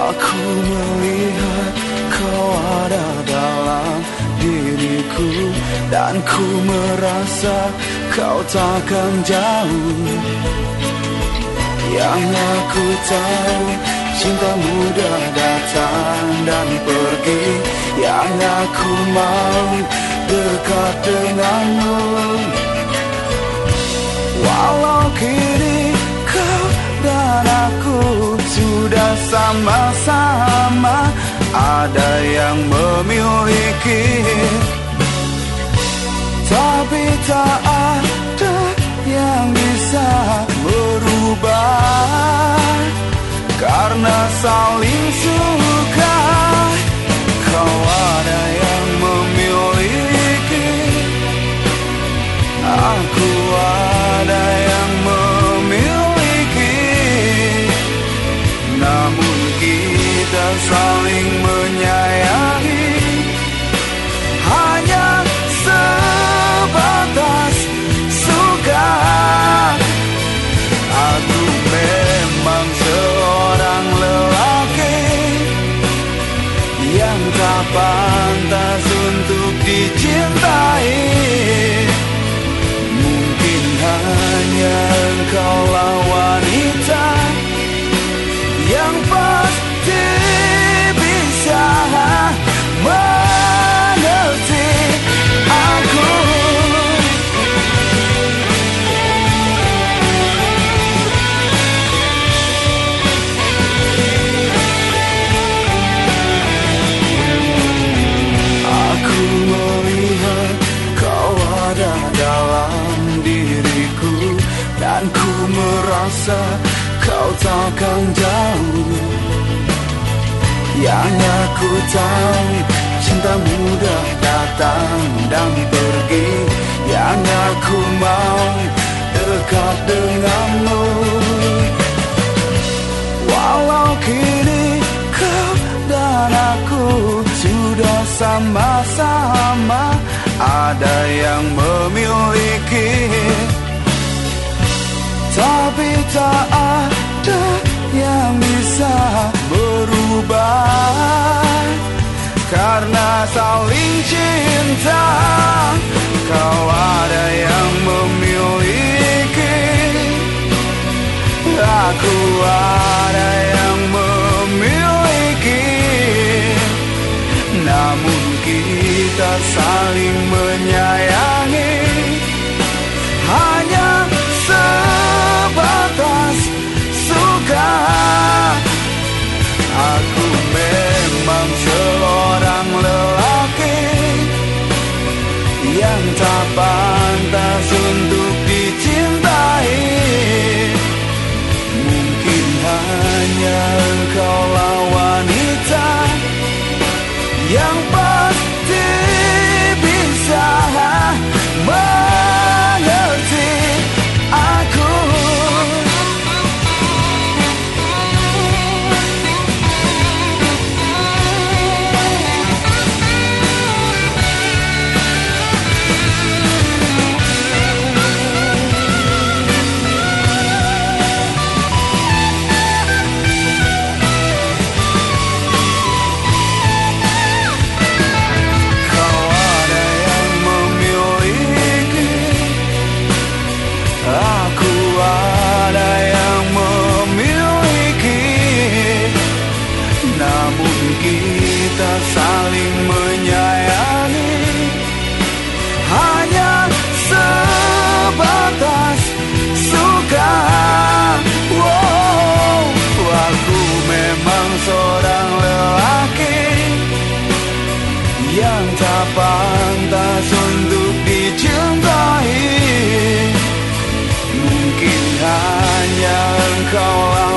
Aku melihat kau ada dalam diriku Dan ku merasa kau takkan jauh. Yang aku tahu cinta mudah datang dan pergi. Yang aku mau dekat denganmu. Walau kini kau dan aku sama-sama Ada yang memiliki. Tapi tak ada yang bisa berubah Karena saling suka pantas untuk dicintai? Mungkin hanya engkaulah wanita dalam diriku Dan ku merasa kau takkan jauh. Yang aku tahu cinta mudah datang dan pergi. Yang aku mau dekat denganmu. Walau kini kau dan aku sudah sama-sama Ada yang memiliki. Tapi tak ada yang bisa berubah. Karena saling cinta namun kita saling menyayangi. yang tak pantas untuk dicintai Mungkin hanya engkau lah